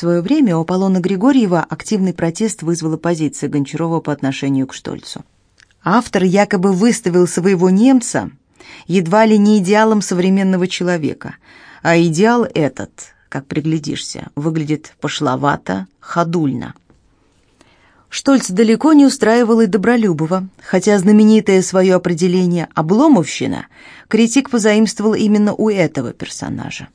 свое время у Аполлона Григорьева активный протест вызвала позиция Гончарова по отношению к Штольцу. Автор якобы выставил своего немца едва ли не идеалом современного человека, а идеал этот, как приглядишься, выглядит пошловато, ходульно. Штольц далеко не устраивал и Добролюбова, хотя знаменитое свое определение «обломовщина» критик позаимствовал именно у этого персонажа.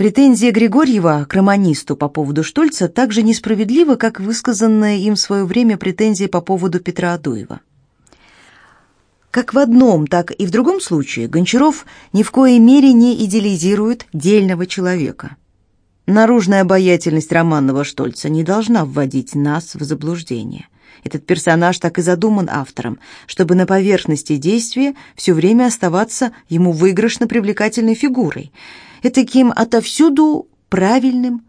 Претензия Григорьева к романисту по поводу Штольца так же несправедлива, как высказанная им в свое время претензия по поводу Петра Адуева. Как в одном, так и в другом случае Гончаров ни в коей мере не идеализирует дельного человека. Наружная обаятельность романного Штольца не должна вводить нас в заблуждение. Этот персонаж так и задуман автором, чтобы на поверхности действия все время оставаться ему выигрышно привлекательной фигурой – этаким отовсюду правильным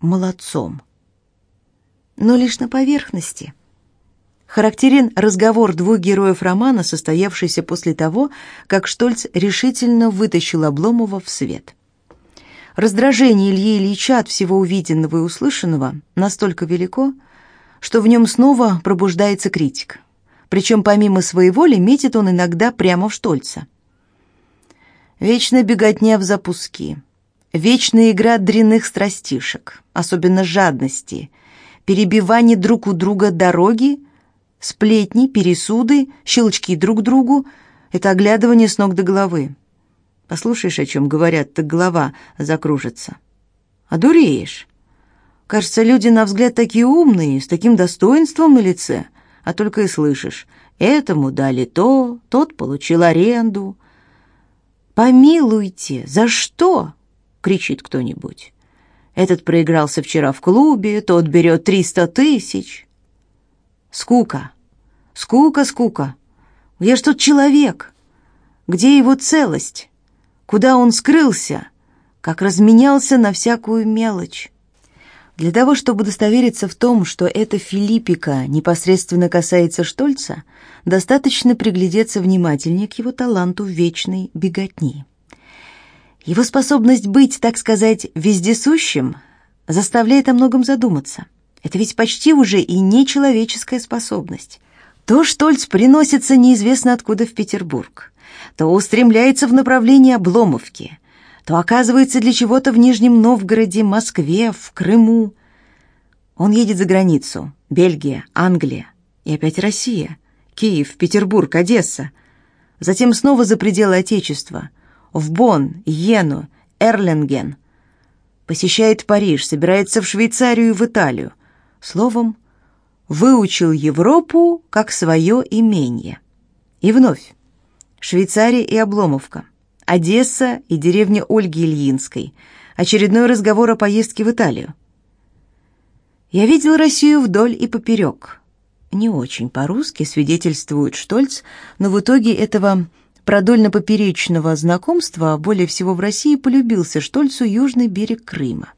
молодцом. Но лишь на поверхности. Характерен разговор двух героев романа, состоявшийся после того, как Штольц решительно вытащил Обломова в свет. Раздражение Ильи Ильича от всего увиденного и услышанного настолько велико, что в нем снова пробуждается критик. Причем помимо своей воли метит он иногда прямо в Штольца – Вечная беготня в запуски, вечная игра дрянных страстишек, особенно жадности, перебивание друг у друга дороги, сплетни, пересуды, щелчки друг другу — это оглядывание с ног до головы. Послушаешь, о чем говорят, так голова закружится. Одуреешь. Кажется, люди, на взгляд, такие умные, с таким достоинством на лице, а только и слышишь. Этому дали то, тот получил аренду, «Помилуйте, за что?» — кричит кто-нибудь. Этот проигрался вчера в клубе, тот берет триста тысяч. Скука, скука, скука. Где ж тут человек? Где его целость? Куда он скрылся? Как разменялся на всякую мелочь? Для того, чтобы удостовериться в том, что эта Филиппика непосредственно касается Штольца, достаточно приглядеться внимательнее к его таланту вечной беготни. Его способность быть, так сказать, вездесущим заставляет о многом задуматься. Это ведь почти уже и нечеловеческая способность. То Штольц приносится неизвестно откуда в Петербург, то устремляется в направлении Обломовки – то оказывается для чего-то в Нижнем Новгороде, Москве, в Крыму. Он едет за границу. Бельгия, Англия и опять Россия. Киев, Петербург, Одесса. Затем снова за пределы Отечества. В Бонн, Йену, Эрлинген. Посещает Париж, собирается в Швейцарию и в Италию. Словом, выучил Европу как свое имение. И вновь. Швейцария и Обломовка. Одесса и деревня Ольги Ильинской. Очередной разговор о поездке в Италию. Я видел Россию вдоль и поперек. Не очень по-русски свидетельствует Штольц, но в итоге этого продольно-поперечного знакомства более всего в России полюбился Штольцу южный берег Крыма.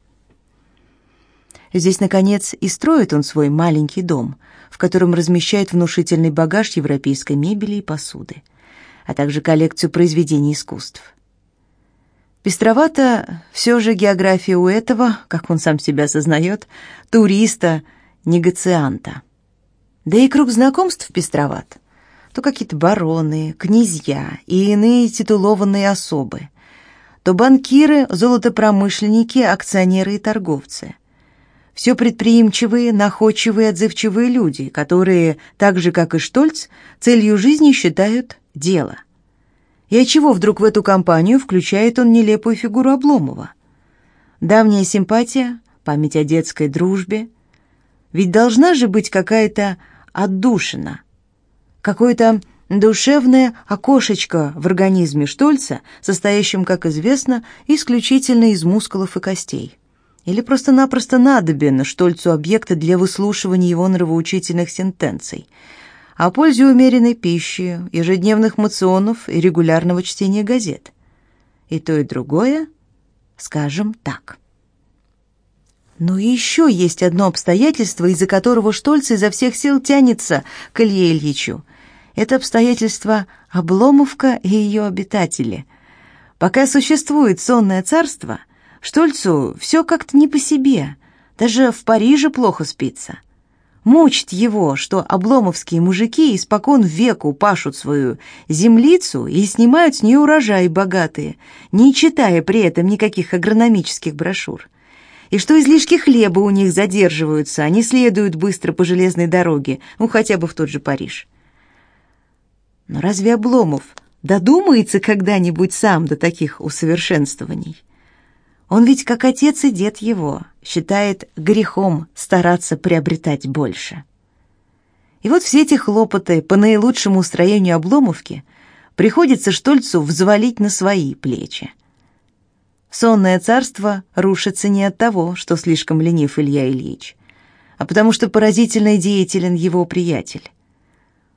Здесь, наконец, и строит он свой маленький дом, в котором размещает внушительный багаж европейской мебели и посуды а также коллекцию произведений искусств. Пестровата все же география у этого, как он сам себя осознает, туриста, негацианта. Да и круг знакомств пестроват. То какие-то бароны, князья и иные титулованные особы, то банкиры, золотопромышленники, акционеры и торговцы. Все предприимчивые, находчивые, отзывчивые люди, которые, так же как и Штольц, целью жизни считают дело. И отчего вдруг в эту компанию включает он нелепую фигуру Обломова? Давняя симпатия, память о детской дружбе. Ведь должна же быть какая-то отдушина, какое-то душевное окошечко в организме Штольца, состоящем, как известно, исключительно из мускулов и костей. Или просто-напросто надобен Штольцу объекта для выслушивания его нравоучительных сентенций – о пользе умеренной пищи, ежедневных мационов и регулярного чтения газет. И то, и другое, скажем так. Но еще есть одно обстоятельство, из-за которого Штольц изо всех сил тянется к Илье Ильичу. Это обстоятельство Обломовка и ее обитатели. Пока существует сонное царство, Штольцу все как-то не по себе. Даже в Париже плохо спится. Мучит его, что обломовские мужики испокон веку пашут свою землицу и снимают с нее урожаи богатые, не читая при этом никаких агрономических брошюр. И что излишки хлеба у них задерживаются, они следуют быстро по железной дороге, ну хотя бы в тот же Париж. Но разве Обломов додумается когда-нибудь сам до таких усовершенствований? Он ведь, как отец и дед его, считает грехом стараться приобретать больше. И вот все эти хлопоты по наилучшему устроению обломовки приходится Штольцу взвалить на свои плечи. Сонное царство рушится не от того, что слишком ленив Илья Ильич, а потому что поразительно деятелен его приятель.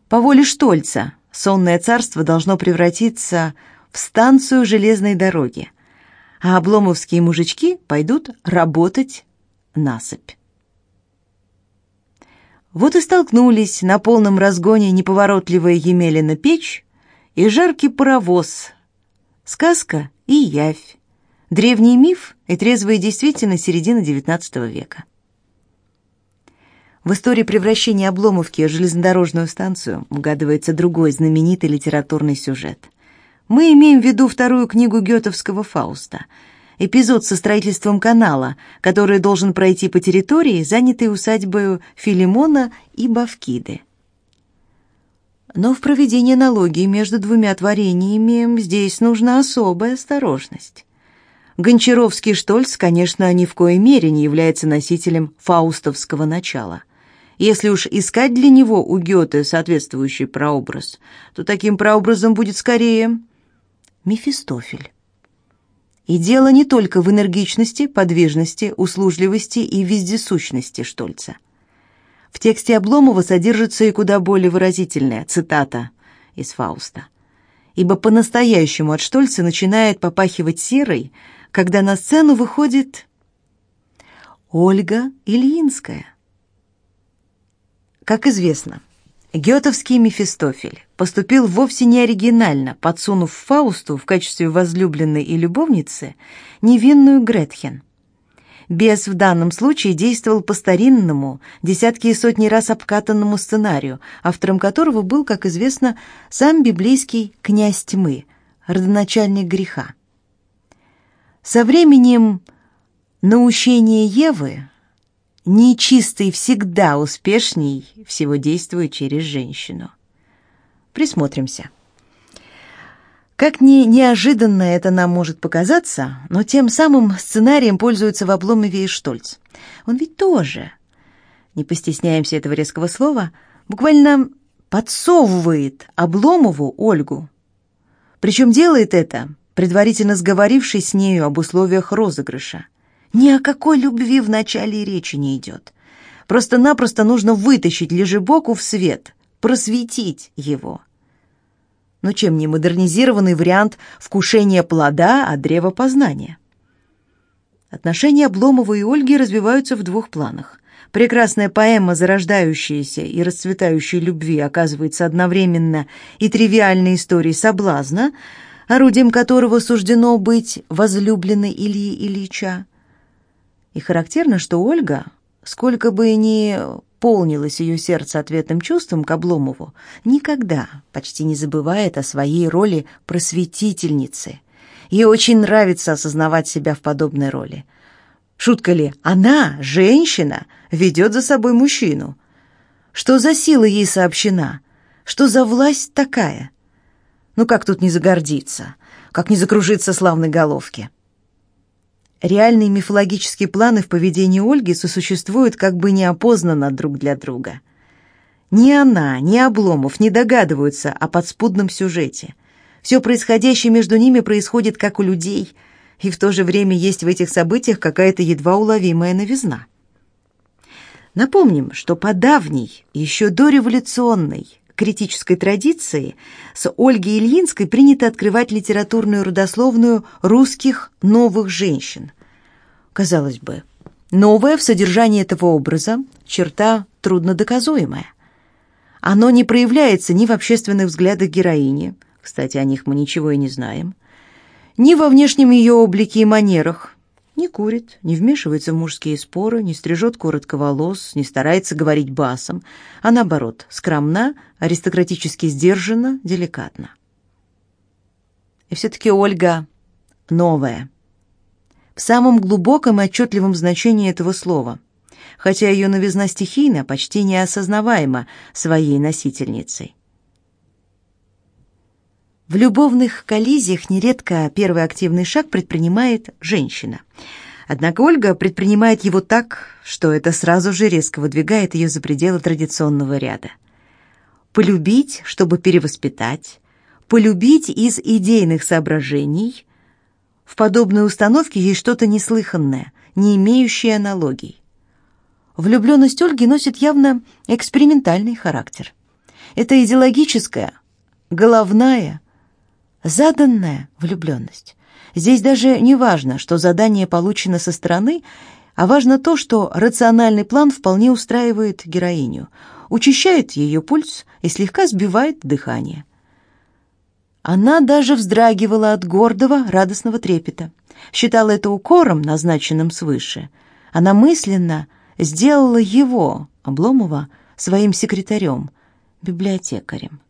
По воле Штольца сонное царство должно превратиться в станцию железной дороги, а обломовские мужички пойдут работать насыпь. Вот и столкнулись на полном разгоне неповоротливая Емелина печь и жаркий паровоз. Сказка и явь. Древний миф и трезвая действительность середины XIX века. В истории превращения Обломовки в железнодорожную станцию угадывается другой знаменитый литературный сюжет. Мы имеем в виду вторую книгу Гётовского «Фауста», эпизод со строительством канала, который должен пройти по территории, занятой усадьбою Филимона и Бавкиды. Но в проведении аналогии между двумя творениями здесь нужна особая осторожность. Гончаровский Штольц, конечно, ни в коей мере не является носителем фаустовского начала – если уж искать для него у Гёте соответствующий прообраз, то таким прообразом будет скорее Мефистофель. И дело не только в энергичности, подвижности, услужливости и вездесущности Штольца. В тексте Обломова содержится и куда более выразительная цитата из Фауста. Ибо по-настоящему от Штольца начинает попахивать серой, когда на сцену выходит Ольга Ильинская. Как известно, Гетовский Мефистофель поступил вовсе не оригинально, подсунув Фаусту в качестве возлюбленной и любовницы невинную Гретхен. Бес в данном случае действовал по старинному, десятки и сотни раз обкатанному сценарию, автором которого был, как известно, сам библейский князь тьмы, родоначальник греха. Со временем наущение Евы нечистый всегда успешней всего действует через женщину. Присмотримся. Как ни неожиданно это нам может показаться, но тем самым сценарием пользуется в Обломове и Штольц. Он ведь тоже, не постесняемся этого резкого слова, буквально подсовывает Обломову Ольгу. Причем делает это, предварительно сговорившись с нею об условиях розыгрыша. Ни о какой любви в начале речи не идет. Просто-напросто нужно вытащить лежебоку в свет, просветить его. Но чем не модернизированный вариант вкушения плода от древа познания? Отношения Обломова и Ольги развиваются в двух планах. Прекрасная поэма зарождающейся и расцветающей любви оказывается одновременно и тривиальной историей соблазна, орудием которого суждено быть возлюбленной Ильи Ильича, и характерно, что Ольга, сколько бы ни полнилось ее сердце ответным чувством к Обломову, никогда почти не забывает о своей роли просветительницы. Ей очень нравится осознавать себя в подобной роли. Шутка ли, она, женщина, ведет за собой мужчину? Что за сила ей сообщена? Что за власть такая? Ну как тут не загордиться? Как не закружиться славной головке? Реальные мифологические планы в поведении Ольги сосуществуют как бы неопознанно друг для друга. Ни она, ни Обломов не догадываются о подспудном сюжете. Все происходящее между ними происходит как у людей, и в то же время есть в этих событиях какая-то едва уловимая новизна. Напомним, что по давней, еще дореволюционной, критической традиции с Ольгой Ильинской принято открывать литературную родословную русских новых женщин. Казалось бы, новое в содержании этого образа черта труднодоказуемая. Оно не проявляется ни в общественных взглядах героини, кстати, о них мы ничего и не знаем, ни во внешнем ее облике и манерах, Не курит, не вмешивается в мужские споры, не стрижет коротко волос, не старается говорить басом, а наоборот, скромна, аристократически сдержанна, деликатна. И все-таки Ольга новая. В самом глубоком и отчетливом значении этого слова, хотя ее новизна стихийна, почти неосознаваема своей носительницей. В любовных коллизиях нередко первый активный шаг предпринимает женщина. Однако Ольга предпринимает его так, что это сразу же резко выдвигает ее за пределы традиционного ряда. Полюбить, чтобы перевоспитать, полюбить из идейных соображений. В подобной установке есть что-то неслыханное, не имеющее аналогий. Влюбленность Ольги носит явно экспериментальный характер. Это идеологическая, головная, Заданная влюбленность. Здесь даже не важно, что задание получено со стороны, а важно то, что рациональный план вполне устраивает героиню, учащает ее пульс и слегка сбивает дыхание. Она даже вздрагивала от гордого, радостного трепета. Считала это укором, назначенным свыше. Она мысленно сделала его, Обломова, своим секретарем, библиотекарем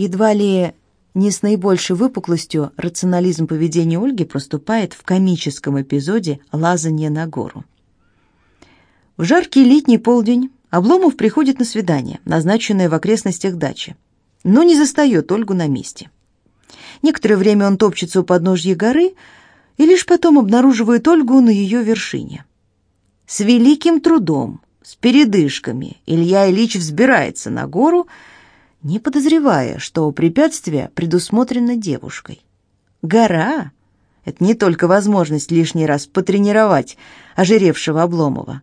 едва ли не с наибольшей выпуклостью рационализм поведения Ольги проступает в комическом эпизоде «Лазанье на гору». В жаркий летний полдень Обломов приходит на свидание, назначенное в окрестностях дачи, но не застает Ольгу на месте. Некоторое время он топчется у подножья горы и лишь потом обнаруживает Ольгу на ее вершине. С великим трудом, с передышками Илья Ильич взбирается на гору – не подозревая, что препятствие предусмотрено девушкой. Гора — это не только возможность лишний раз потренировать ожиревшего Обломова.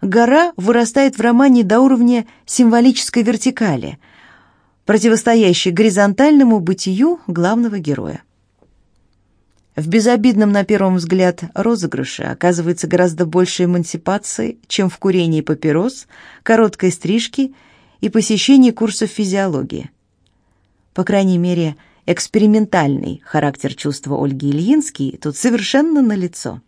Гора вырастает в романе до уровня символической вертикали, противостоящей горизонтальному бытию главного героя. В безобидном на первый взгляд розыгрыше оказывается гораздо больше эмансипации, чем в курении папирос, короткой стрижке и посещении курсов физиологии. По крайней мере, экспериментальный характер чувства Ольги Ильинский тут совершенно налицо.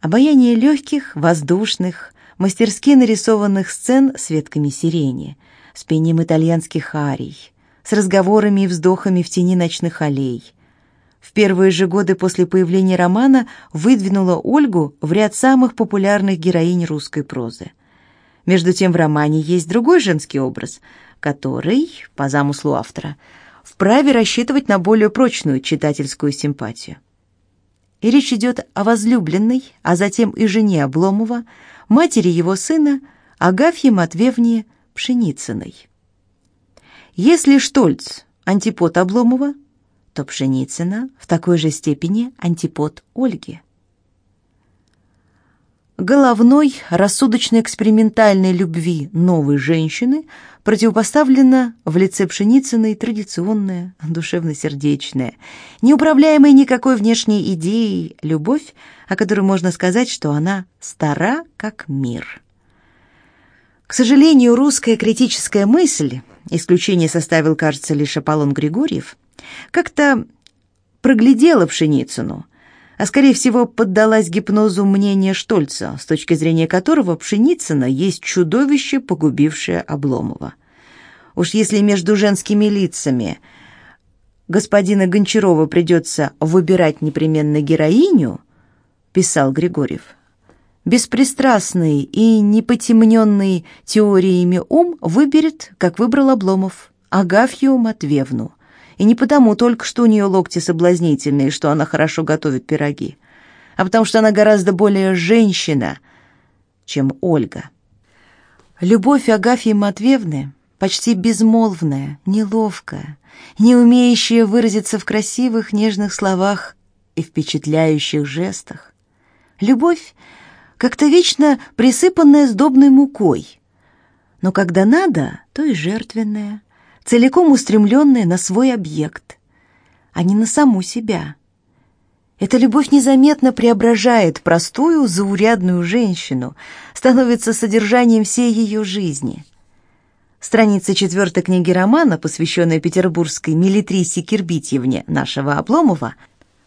Обаяние легких, воздушных, мастерски нарисованных сцен с ветками сирени, с пением итальянских арий, с разговорами и вздохами в тени ночных аллей. В первые же годы после появления романа выдвинула Ольгу в ряд самых популярных героинь русской прозы – между тем в романе есть другой женский образ, который, по замыслу автора, вправе рассчитывать на более прочную читательскую симпатию. И речь идет о возлюбленной, а затем и жене Обломова, матери его сына, Агафье Матвеевне Пшеницыной. Если Штольц – антипод Обломова, то Пшеницына в такой же степени антипод Ольги головной, рассудочно-экспериментальной любви новой женщины противопоставлена в лице Пшеницыной традиционная, душевно-сердечная, неуправляемая никакой внешней идеей любовь, о которой можно сказать, что она стара как мир. К сожалению, русская критическая мысль, исключение составил, кажется, лишь Аполлон Григорьев, как-то проглядела Пшеницыну – а скорее всего поддалась гипнозу мнения Штольца, с точки зрения которого Пшеницына есть чудовище, погубившее Обломова. Уж если между женскими лицами господина Гончарова придется выбирать непременно героиню, писал Григорьев, беспристрастный и непотемненный теориями ум выберет, как выбрал Обломов, Агафью Матвеевну, и не потому только, что у нее локти соблазнительные, что она хорошо готовит пироги, а потому что она гораздо более женщина, чем Ольга. Любовь Агафьи Матвеевны почти безмолвная, неловкая, не умеющая выразиться в красивых нежных словах и впечатляющих жестах. Любовь как-то вечно присыпанная сдобной мукой, но когда надо, то и жертвенная, целиком устремленная на свой объект, а не на саму себя. Эта любовь незаметно преображает простую, заурядную женщину, становится содержанием всей ее жизни. Страница четвертой книги романа, посвященная петербургской милитрисе Кирбитьевне нашего Обломова,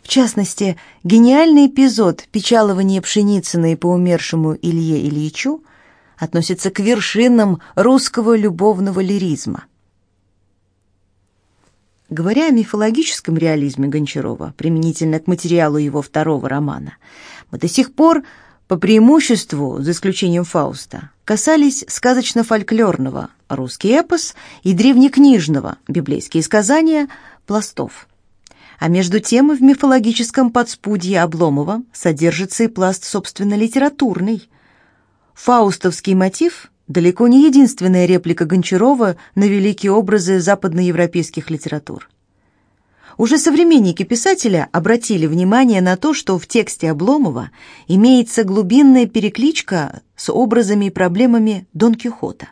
в частности, гениальный эпизод печалования Пшеницыной по умершему Илье Ильичу относится к вершинам русского любовного лиризма. Говоря о мифологическом реализме Гончарова, применительно к материалу его второго романа, мы до сих пор, по преимуществу, за исключением Фауста, касались сказочно-фольклорного, русский эпос и древнекнижного, библейские сказания, пластов. А между тем в мифологическом подспудье Обломова содержится и пласт, собственно, литературный. Фаустовский мотив далеко не единственная реплика Гончарова на великие образы западноевропейских литератур. Уже современники писателя обратили внимание на то, что в тексте Обломова имеется глубинная перекличка с образами и проблемами Дон Кихота.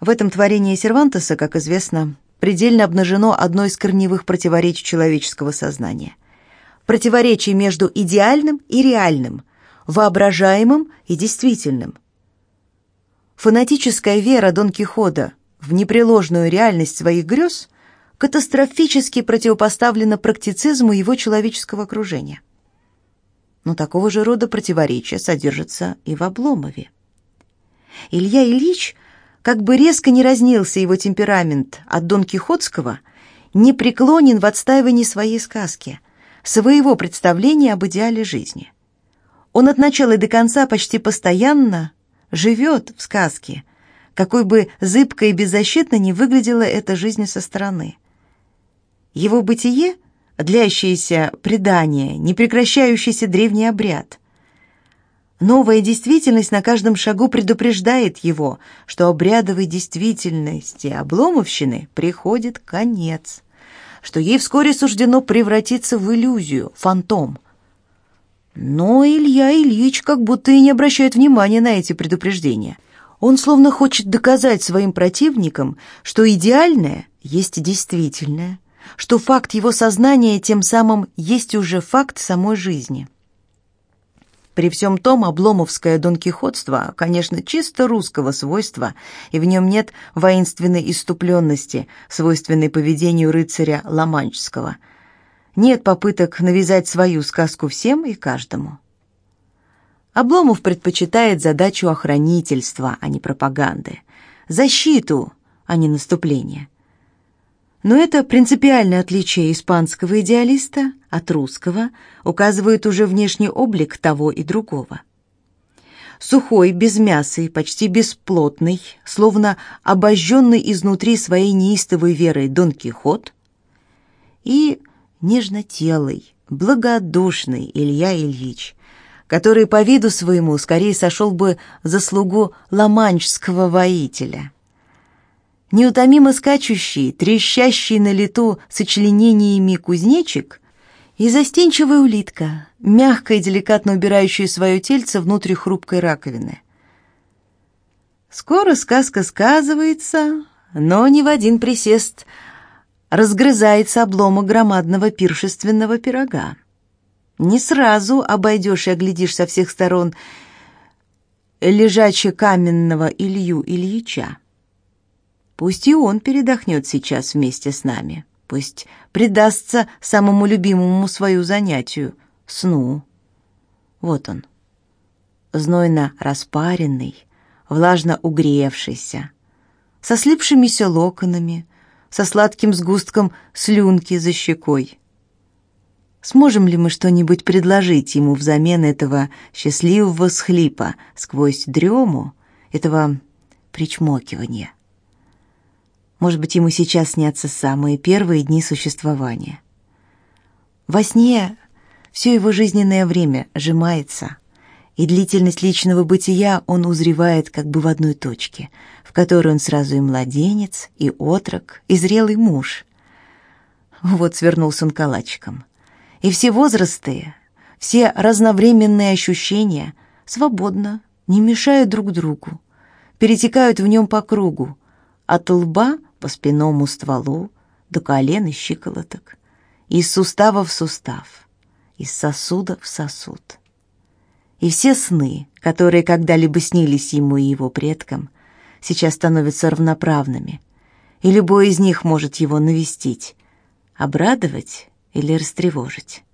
В этом творении Сервантеса, как известно, предельно обнажено одно из корневых противоречий человеческого сознания. Противоречие между идеальным и реальным, воображаемым и действительным, Фанатическая вера Дон Кихота в непреложную реальность своих грез катастрофически противопоставлена практицизму его человеческого окружения. Но такого же рода противоречия содержатся и в Обломове. Илья Ильич, как бы резко не разнился его темперамент от Дон Кихотского, не преклонен в отстаивании своей сказки, своего представления об идеале жизни. Он от начала и до конца почти постоянно живет в сказке, какой бы зыбко и беззащитно не выглядела эта жизнь со стороны. Его бытие — длящееся предание, непрекращающийся древний обряд. Новая действительность на каждом шагу предупреждает его, что обрядовой действительности обломовщины приходит конец, что ей вскоре суждено превратиться в иллюзию, фантом — но Илья Ильич как будто и не обращает внимания на эти предупреждения. Он словно хочет доказать своим противникам, что идеальное есть действительное, что факт его сознания тем самым есть уже факт самой жизни. При всем том, обломовское донкихотство, конечно, чисто русского свойства, и в нем нет воинственной иступленности, свойственной поведению рыцаря Ломанческого – нет попыток навязать свою сказку всем и каждому. Обломов предпочитает задачу охранительства, а не пропаганды, защиту, а не наступление. Но это принципиальное отличие испанского идеалиста от русского указывает уже внешний облик того и другого. Сухой, без мяса и почти бесплотный, словно обожженный изнутри своей неистовой верой Дон Кихот и нежнотелый, благодушный Илья Ильич, который по виду своему скорее сошел бы за слугу ламанчского воителя. Неутомимо скачущий, трещащий на лету сочленениями кузнечик и застенчивая улитка, мягко и деликатно убирающая свое тельце внутрь хрупкой раковины. Скоро сказка сказывается, но не в один присест – разгрызается обломок громадного пиршественного пирога. Не сразу обойдешь и оглядишь со всех сторон лежаче каменного Илью Ильича. Пусть и он передохнет сейчас вместе с нами. Пусть предастся самому любимому свою занятию — сну. Вот он, знойно распаренный, влажно угревшийся, со слипшимися локонами, со сладким сгустком слюнки за щекой. Сможем ли мы что-нибудь предложить ему взамен этого счастливого схлипа сквозь дрему, этого причмокивания? Может быть, ему сейчас снятся самые первые дни существования. Во сне все его жизненное время сжимается, и длительность личного бытия он узревает как бы в одной точке, в которой он сразу и младенец, и отрок, и зрелый муж. Вот свернулся он калачиком. И все возрасты, все разновременные ощущения свободно, не мешают друг другу, перетекают в нем по кругу, от лба по спинному стволу до колен и щиколоток, из сустава в сустав, из сосуда в сосуд и все сны, которые когда-либо снились ему и его предкам, сейчас становятся равноправными, и любой из них может его навестить, обрадовать или растревожить.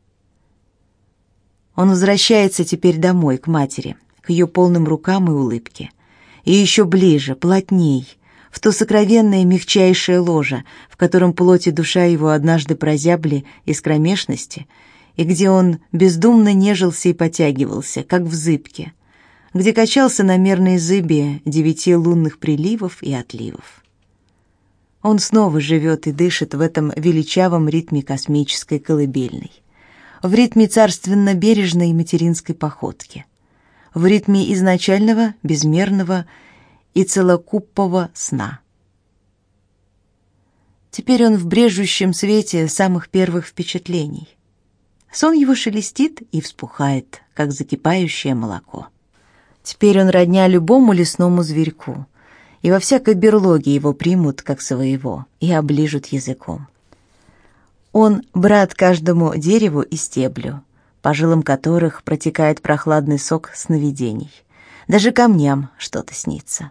Он возвращается теперь домой, к матери, к ее полным рукам и улыбке. И еще ближе, плотней, в то сокровенное мягчайшее ложе, в котором плоть и душа его однажды прозябли из кромешности, и где он бездумно нежился и потягивался, как в зыбке, где качался на мерной зыбе девяти лунных приливов и отливов. Он снова живет и дышит в этом величавом ритме космической колыбельной, в ритме царственно-бережной материнской походки, в ритме изначального, безмерного и целокупного сна. Теперь он в брежущем свете самых первых впечатлений. Сон его шелестит и вспухает, как закипающее молоко. Теперь он родня любому лесному зверьку — и во всякой берлоге его примут как своего и оближут языком. Он брат каждому дереву и стеблю, по жилам которых протекает прохладный сок сновидений. Даже камням что-то снится.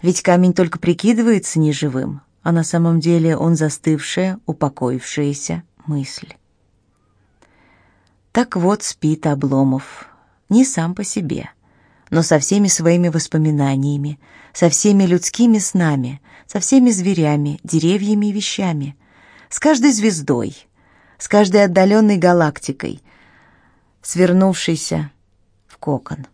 Ведь камень только прикидывается неживым, а на самом деле он застывшая, упокоившаяся мысль. Так вот спит Обломов, не сам по себе — но со всеми своими воспоминаниями, со всеми людскими снами, со всеми зверями, деревьями и вещами, с каждой звездой, с каждой отдаленной галактикой, свернувшейся в кокон.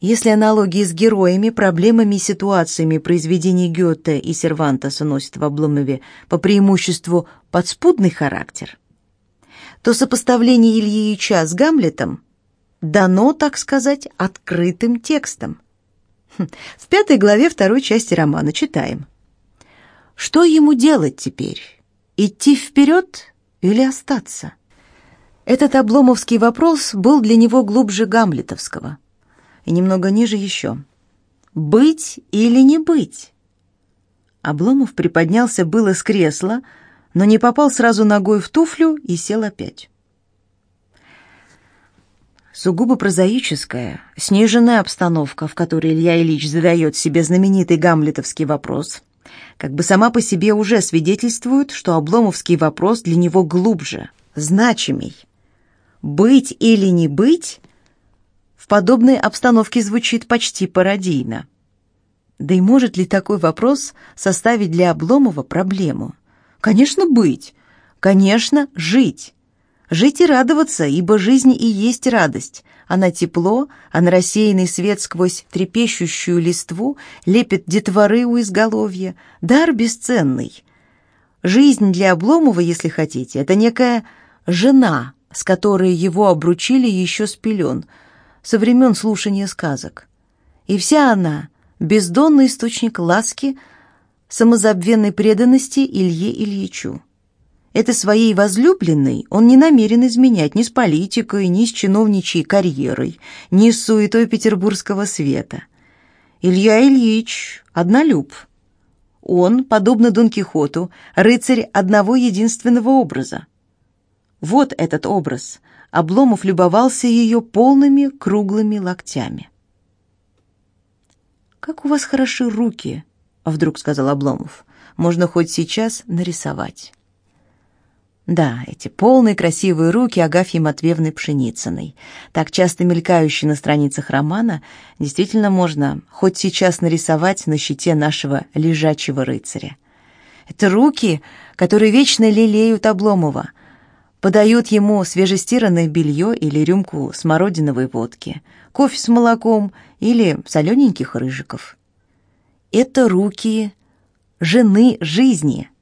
Если аналогии с героями, проблемами и ситуациями произведений Гёте и Сервантеса носят в Обломове по преимуществу подспудный характер, то сопоставление Ильи Ильича с Гамлетом дано, так сказать, открытым текстом. Хм, в пятой главе второй части романа читаем. Что ему делать теперь? Идти вперед или остаться? Этот обломовский вопрос был для него глубже гамлетовского. И немного ниже еще. Быть или не быть? Обломов приподнялся было с кресла, но не попал сразу ногой в туфлю и сел опять сугубо прозаическая, сниженная обстановка, в которой Илья Ильич задает себе знаменитый гамлетовский вопрос, как бы сама по себе уже свидетельствует, что обломовский вопрос для него глубже, значимей. «Быть или не быть» в подобной обстановке звучит почти пародийно. Да и может ли такой вопрос составить для Обломова проблему? Конечно, быть. Конечно, жить. Жить и радоваться, ибо жизнь и есть радость. Она тепло, а на рассеянный свет сквозь трепещущую листву лепит детворы у изголовья. Дар бесценный. Жизнь для Обломова, если хотите, это некая жена, с которой его обручили еще с пелен, со времен слушания сказок. И вся она — бездонный источник ласки, самозабвенной преданности Илье Ильичу. Это своей возлюбленной он не намерен изменять ни с политикой, ни с чиновничьей карьерой, ни с суетой петербургского света. Илья Ильич – однолюб. Он, подобно Дон Кихоту, рыцарь одного единственного образа. Вот этот образ. Обломов любовался ее полными круглыми локтями. «Как у вас хороши руки», — вдруг сказал Обломов. «Можно хоть сейчас нарисовать». Да, эти полные красивые руки Агафьи Матвеевны Пшеницыной, так часто мелькающие на страницах романа, действительно можно хоть сейчас нарисовать на щите нашего лежачего рыцаря. Это руки, которые вечно лелеют Обломова, подают ему свежестиранное белье или рюмку смородиновой водки, кофе с молоком или солененьких рыжиков. Это руки жены жизни —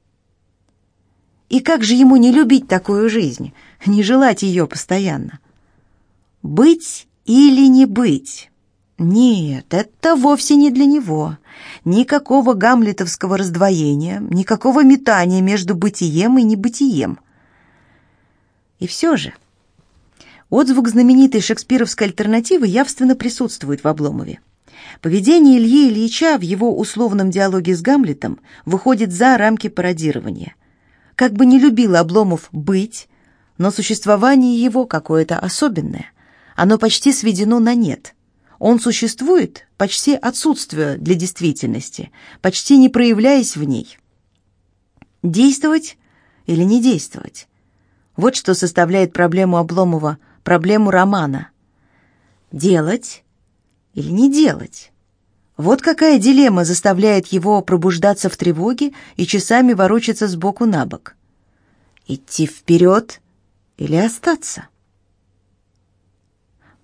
и как же ему не любить такую жизнь, не желать ее постоянно? Быть или не быть? Нет, это вовсе не для него. Никакого гамлетовского раздвоения, никакого метания между бытием и небытием. И все же отзвук знаменитой шекспировской альтернативы явственно присутствует в Обломове. Поведение Ильи Ильича в его условном диалоге с Гамлетом выходит за рамки пародирования – как бы не любил Обломов быть, но существование его какое-то особенное. Оно почти сведено на нет. Он существует, почти отсутствуя для действительности, почти не проявляясь в ней. Действовать или не действовать? Вот что составляет проблему Обломова, проблему романа. Делать или не делать? Вот какая дилемма заставляет его пробуждаться в тревоге и часами ворочаться с боку на бок. Идти вперед или остаться?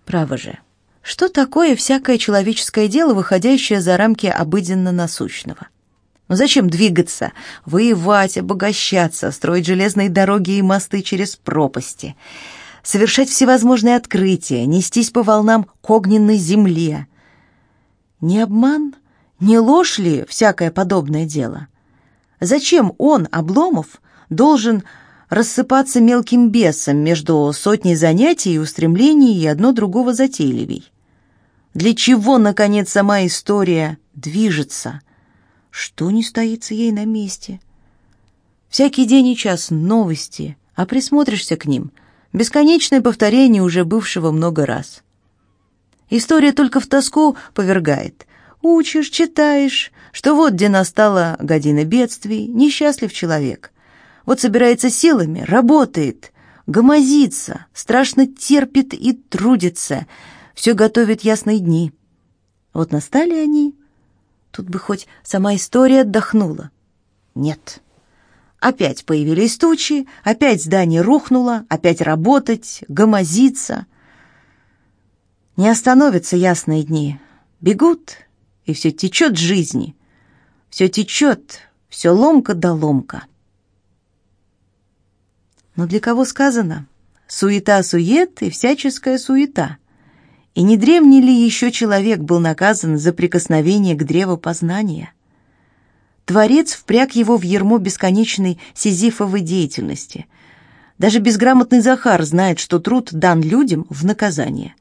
Право же, что такое всякое человеческое дело, выходящее за рамки обыденно насущного? Ну зачем двигаться, воевать, обогащаться, строить железные дороги и мосты через пропасти, совершать всевозможные открытия, нестись по волнам к огненной земле? Не обман, не ложь ли всякое подобное дело? Зачем он, Обломов, должен рассыпаться мелким бесом между сотней занятий и устремлений и одно другого затейливей? Для чего, наконец, сама история движется – что не стоится ей на месте? Всякий день и час новости, а присмотришься к ним — бесконечное повторение уже бывшего много раз. История только в тоску повергает. Учишь, читаешь, что вот где настала година бедствий, несчастлив человек. Вот собирается силами, работает, гомозится, страшно терпит и трудится, все готовит ясные дни. Вот настали они, Тут бы хоть сама история отдохнула. Нет. Опять появились тучи, опять здание рухнуло, опять работать, гомозиться. Не остановятся ясные дни. Бегут, и все течет жизни. Все течет, все ломка да ломка. Но для кого сказано? Суета-сует и всяческая суета. И не древний ли еще человек был наказан за прикосновение к древу познания? Творец впряг его в ермо бесконечной сизифовой деятельности. Даже безграмотный Захар знает, что труд дан людям в наказание.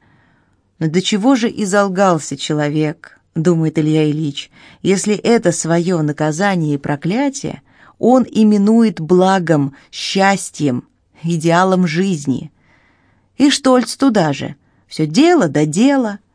Но до чего же изолгался человек, думает Илья Ильич, если это свое наказание и проклятие он именует благом, счастьем, идеалом жизни. И Штольц туда же – все дело да дело –